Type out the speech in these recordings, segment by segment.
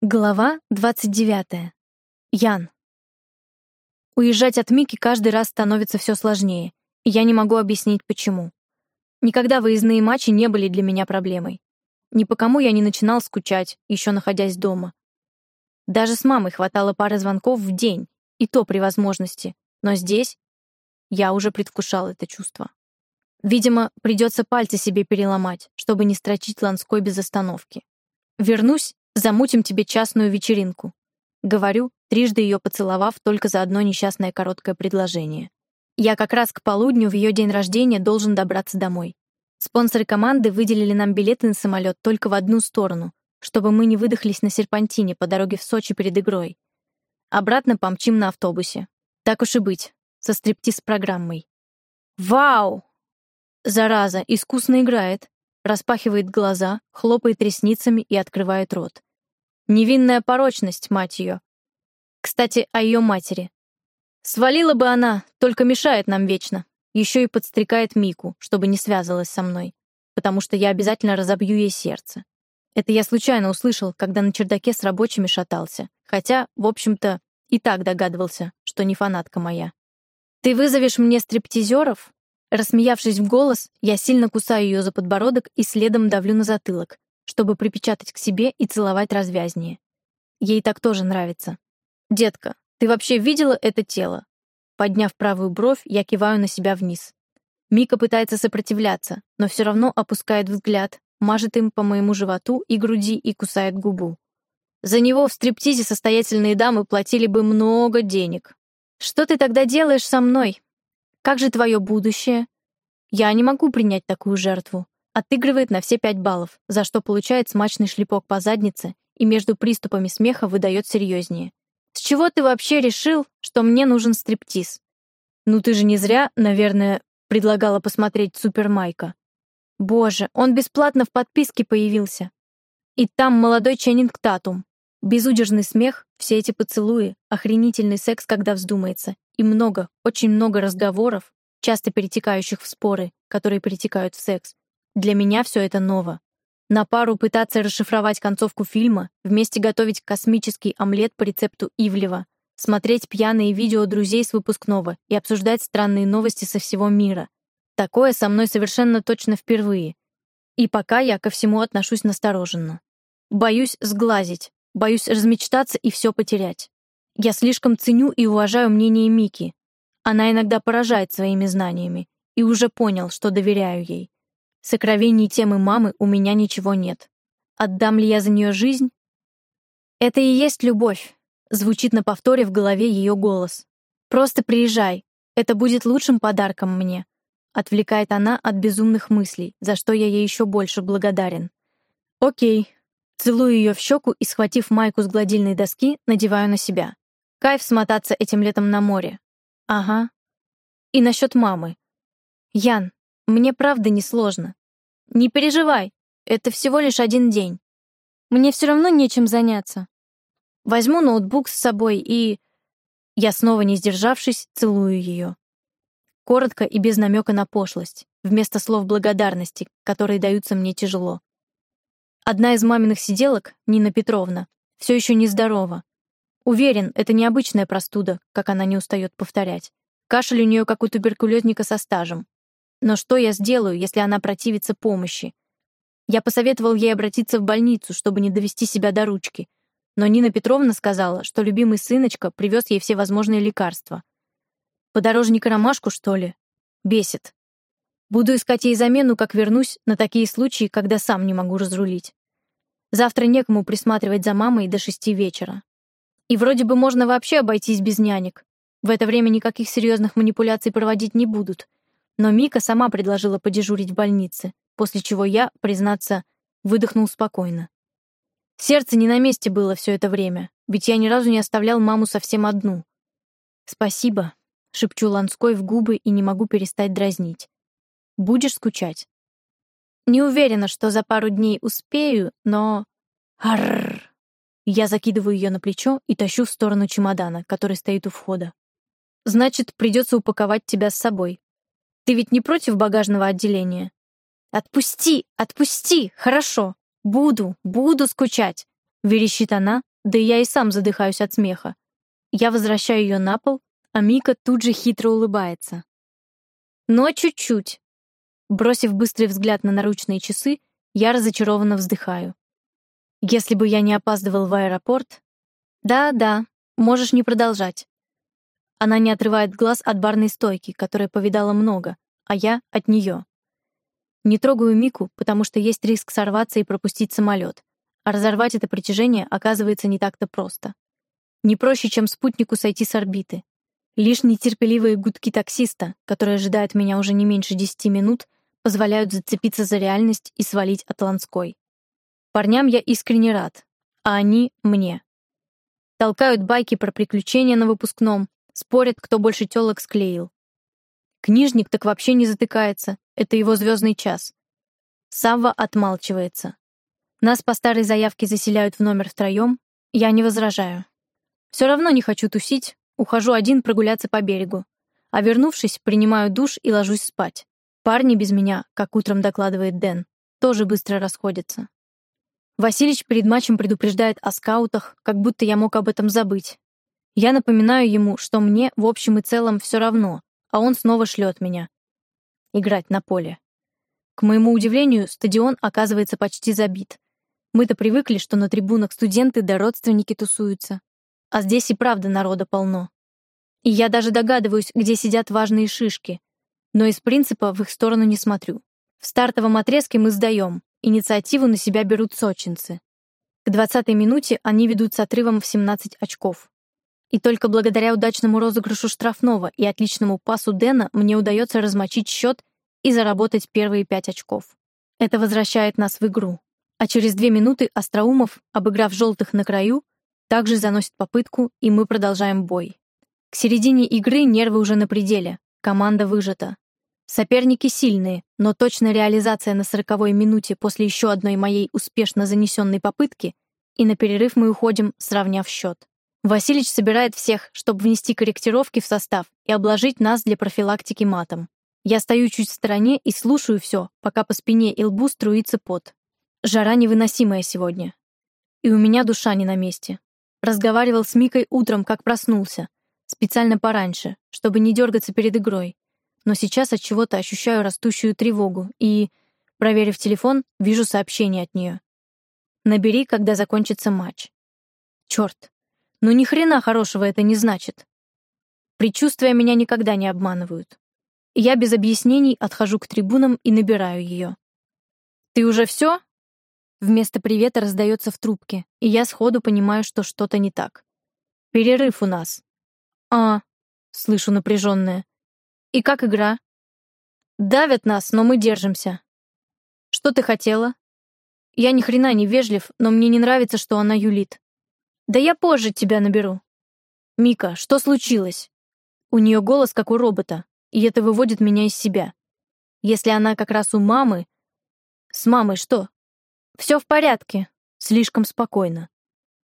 Глава 29. Ян. Уезжать от Мики каждый раз становится все сложнее, и я не могу объяснить, почему. Никогда выездные матчи не были для меня проблемой. Ни по кому я не начинал скучать, еще находясь дома. Даже с мамой хватало пары звонков в день, и то при возможности, но здесь я уже предвкушал это чувство. Видимо, придется пальцы себе переломать, чтобы не строчить Ланской без остановки. Вернусь Замутим тебе частную вечеринку. Говорю, трижды ее поцеловав только за одно несчастное короткое предложение. Я как раз к полудню в ее день рождения должен добраться домой. Спонсоры команды выделили нам билеты на самолет только в одну сторону, чтобы мы не выдохлись на серпантине по дороге в Сочи перед игрой. Обратно помчим на автобусе. Так уж и быть, со стриптиз-программой. Вау! Зараза, искусно играет. Распахивает глаза, хлопает ресницами и открывает рот. Невинная порочность, мать ее. Кстати, о ее матери. Свалила бы она, только мешает нам вечно. Еще и подстрекает Мику, чтобы не связывалась со мной, потому что я обязательно разобью ей сердце. Это я случайно услышал, когда на чердаке с рабочими шатался, хотя, в общем-то, и так догадывался, что не фанатка моя. «Ты вызовешь мне стриптизеров?» Рассмеявшись в голос, я сильно кусаю ее за подбородок и следом давлю на затылок, чтобы припечатать к себе и целовать развязнее. Ей так тоже нравится. «Детка, ты вообще видела это тело?» Подняв правую бровь, я киваю на себя вниз. Мика пытается сопротивляться, но все равно опускает взгляд, мажет им по моему животу и груди и кусает губу. За него в стриптизе состоятельные дамы платили бы много денег. Что ты тогда делаешь со мной? Как же твое будущее? Я не могу принять такую жертву. Отыгрывает на все пять баллов, за что получает смачный шлепок по заднице и между приступами смеха выдает серьезнее. «С чего ты вообще решил, что мне нужен стриптиз?» «Ну ты же не зря, наверное, предлагала посмотреть Супер Майка». «Боже, он бесплатно в подписке появился. И там молодой Ченнинг Татум. Безудержный смех, все эти поцелуи, охренительный секс, когда вздумается, и много, очень много разговоров, часто перетекающих в споры, которые перетекают в секс, для меня все это ново. На пару пытаться расшифровать концовку фильма, вместе готовить космический омлет по рецепту Ивлева, смотреть пьяные видео друзей с выпускного и обсуждать странные новости со всего мира. Такое со мной совершенно точно впервые. И пока я ко всему отношусь настороженно. Боюсь сглазить, боюсь размечтаться и все потерять. Я слишком ценю и уважаю мнение Мики. Она иногда поражает своими знаниями, и уже понял, что доверяю ей. Сокровений темы мамы у меня ничего нет. Отдам ли я за нее жизнь? Это и есть любовь, звучит на повторе в голове ее голос. Просто приезжай, это будет лучшим подарком мне. Отвлекает она от безумных мыслей, за что я ей еще больше благодарен. Окей. Целую ее в щеку и, схватив майку с гладильной доски, надеваю на себя. Кайф смотаться этим летом на море. Ага. И насчет мамы. Ян, мне правда не сложно. Не переживай, это всего лишь один день. Мне все равно нечем заняться. Возьму ноутбук с собой и... Я снова не сдержавшись, целую ее. Коротко и без намека на пошлость, вместо слов благодарности, которые даются мне тяжело. Одна из маминых сиделок, Нина Петровна, все еще нездорова. Уверен, это необычная простуда, как она не устает повторять. Кашель у нее как у туберкулезника со стажем, но что я сделаю, если она противится помощи? Я посоветовал ей обратиться в больницу, чтобы не довести себя до ручки. Но Нина Петровна сказала, что любимый сыночка привез ей все возможные лекарства. Подорожника ромашку, что ли? Бесит. Буду искать ей замену, как вернусь, на такие случаи, когда сам не могу разрулить. Завтра некому присматривать за мамой до шести вечера. И вроде бы можно вообще обойтись без нянек. В это время никаких серьезных манипуляций проводить не будут. Но Мика сама предложила подежурить в больнице, после чего я, признаться, выдохнул спокойно. Сердце не на месте было все это время, ведь я ни разу не оставлял маму совсем одну. «Спасибо», — шепчу Ланской в губы и не могу перестать дразнить. «Будешь скучать?» Не уверена, что за пару дней успею, но... Арррр. Я закидываю ее на плечо и тащу в сторону чемодана, который стоит у входа. «Значит, придется упаковать тебя с собой», ты ведь не против багажного отделения? Отпусти, отпусти, хорошо. Буду, буду скучать, верещит она, Да я и сам задыхаюсь от смеха. Я возвращаю ее на пол, а Мика тут же хитро улыбается. Но чуть-чуть. Бросив быстрый взгляд на наручные часы, я разочарованно вздыхаю. Если бы я не опаздывал в аэропорт... Да-да, можешь не продолжать. Она не отрывает глаз от барной стойки, которая повидала много, а я — от нее. Не трогаю Мику, потому что есть риск сорваться и пропустить самолет, а разорвать это притяжение оказывается не так-то просто. Не проще, чем спутнику сойти с орбиты. Лишь нетерпеливые гудки таксиста, который ожидает меня уже не меньше десяти минут, позволяют зацепиться за реальность и свалить от Ланской. Парням я искренне рад, а они — мне. Толкают байки про приключения на выпускном, спорят, кто больше телок склеил. Книжник так вообще не затыкается, это его звездный час. Савва отмалчивается. Нас по старой заявке заселяют в номер втроем, я не возражаю. Все равно не хочу тусить, ухожу один прогуляться по берегу. А вернувшись, принимаю душ и ложусь спать. Парни без меня, как утром докладывает Дэн, тоже быстро расходятся. Василич перед матчем предупреждает о скаутах, как будто я мог об этом забыть. Я напоминаю ему, что мне в общем и целом все равно, а он снова шлет меня. Играть на поле. К моему удивлению, стадион оказывается почти забит. Мы-то привыкли, что на трибунах студенты да родственники тусуются. А здесь и правда народа полно. И я даже догадываюсь, где сидят важные шишки. Но из принципа в их сторону не смотрю. В стартовом отрезке мы сдаем. Инициативу на себя берут сочинцы. К 20-й минуте они ведут с отрывом в 17 очков. И только благодаря удачному розыгрышу штрафного и отличному пасу Дэна мне удается размочить счет и заработать первые 5 очков. Это возвращает нас в игру. А через две минуты Остроумов, обыграв желтых на краю, также заносит попытку, и мы продолжаем бой. К середине игры нервы уже на пределе, команда выжата. Соперники сильные, но точная реализация на сороковой минуте после еще одной моей успешно занесенной попытки, и на перерыв мы уходим, сравняв счет. Василич собирает всех, чтобы внести корректировки в состав и обложить нас для профилактики матом. Я стою чуть в стороне и слушаю все, пока по спине и лбу струится пот. Жара невыносимая сегодня. И у меня душа не на месте. Разговаривал с Микой утром, как проснулся. Специально пораньше, чтобы не дергаться перед игрой. Но сейчас от чего-то ощущаю растущую тревогу и, проверив телефон, вижу сообщение от нее. Набери, когда закончится матч. Черт. Ну ни хрена хорошего это не значит. Предчувствия меня никогда не обманывают. Я без объяснений отхожу к трибунам и набираю ее. «Ты уже все?» Вместо привета раздается в трубке, и я сходу понимаю, что что-то не так. «Перерыв у нас». «А», — слышу напряженное. «И как игра?» «Давят нас, но мы держимся». «Что ты хотела?» «Я ни хрена не вежлив, но мне не нравится, что она юлит». «Да я позже тебя наберу». «Мика, что случилось?» У нее голос, как у робота, и это выводит меня из себя. Если она как раз у мамы... С мамой что? Все в порядке. Слишком спокойно.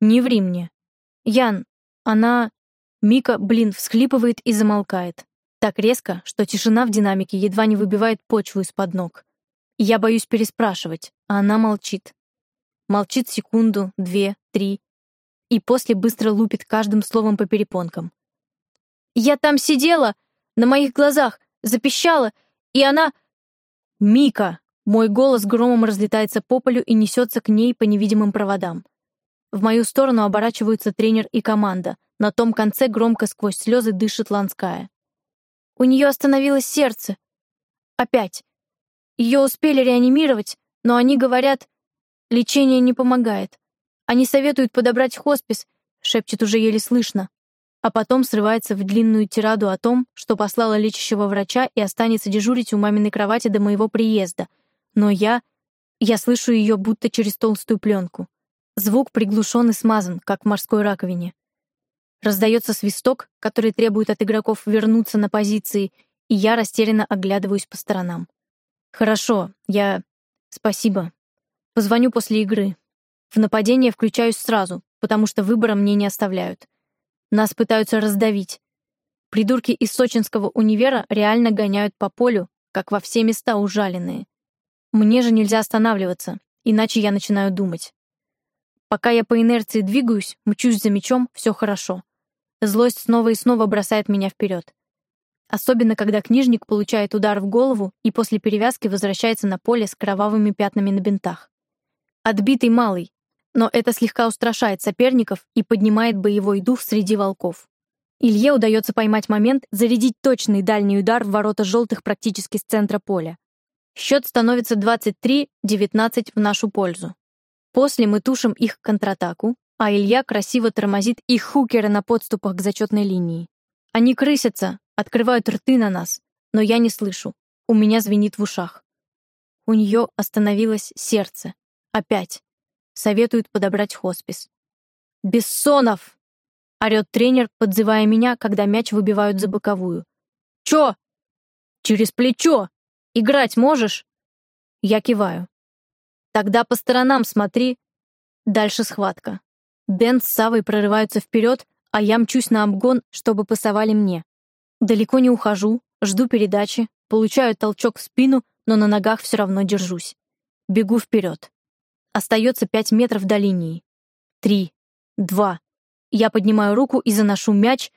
Не ври мне. Ян, она... Мика, блин, всхлипывает и замолкает. Так резко, что тишина в динамике едва не выбивает почву из-под ног. я боюсь переспрашивать, а она молчит. Молчит секунду, две, три. И после быстро лупит каждым словом по перепонкам. «Я там сидела, на моих глазах, запищала, и она...» «Мика!» Мой голос громом разлетается по полю и несется к ней по невидимым проводам. В мою сторону оборачиваются тренер и команда. На том конце громко сквозь слезы дышит Ланская. У нее остановилось сердце. Опять. Ее успели реанимировать, но они говорят, лечение не помогает. Они советуют подобрать хоспис, шепчет уже еле слышно. А потом срывается в длинную тираду о том, что послала лечащего врача и останется дежурить у маминой кровати до моего приезда — но я... Я слышу ее будто через толстую пленку. Звук приглушен и смазан, как в морской раковине. Раздается свисток, который требует от игроков вернуться на позиции, и я растерянно оглядываюсь по сторонам. «Хорошо, я... Спасибо. Позвоню после игры. В нападение включаюсь сразу, потому что выбора мне не оставляют. Нас пытаются раздавить. Придурки из сочинского универа реально гоняют по полю, как во все места ужаленные. Мне же нельзя останавливаться, иначе я начинаю думать. Пока я по инерции двигаюсь, мчусь за мечом, все хорошо. Злость снова и снова бросает меня вперед. Особенно, когда книжник получает удар в голову и после перевязки возвращается на поле с кровавыми пятнами на бинтах. Отбитый малый, но это слегка устрашает соперников и поднимает боевой дух среди волков. Илье удается поймать момент, зарядить точный дальний удар в ворота желтых практически с центра поля. Счет становится 23-19 в нашу пользу. После мы тушим их контратаку, а Илья красиво тормозит их хукеры на подступах к зачетной линии. Они крысятся, открывают рты на нас, но я не слышу. У меня звенит в ушах. У нее остановилось сердце. Опять. Советуют подобрать хоспис. «Бессонов!» — орёт тренер, подзывая меня, когда мяч выбивают за боковую. «Чё?» «Через плечо! Играть можешь?» Я киваю. Тогда по сторонам смотри. Дальше схватка. Дэн с Савой прорываются вперед, а я мчусь на обгон, чтобы пасовали мне. Далеко не ухожу, жду передачи, получаю толчок в спину, но на ногах все равно держусь. Бегу вперед. Остается пять метров до линии. Три. Два. Я поднимаю руку и заношу мяч,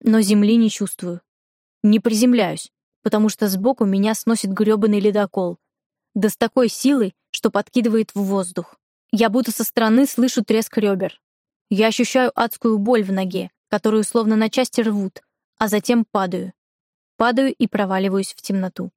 но земли не чувствую. Не приземляюсь, потому что сбоку меня сносит грёбаный ледокол. Да с такой силой, что подкидывает в воздух. Я будто со стороны слышу треск ребер. Я ощущаю адскую боль в ноге, которую словно на части рвут, а затем падаю. Падаю и проваливаюсь в темноту.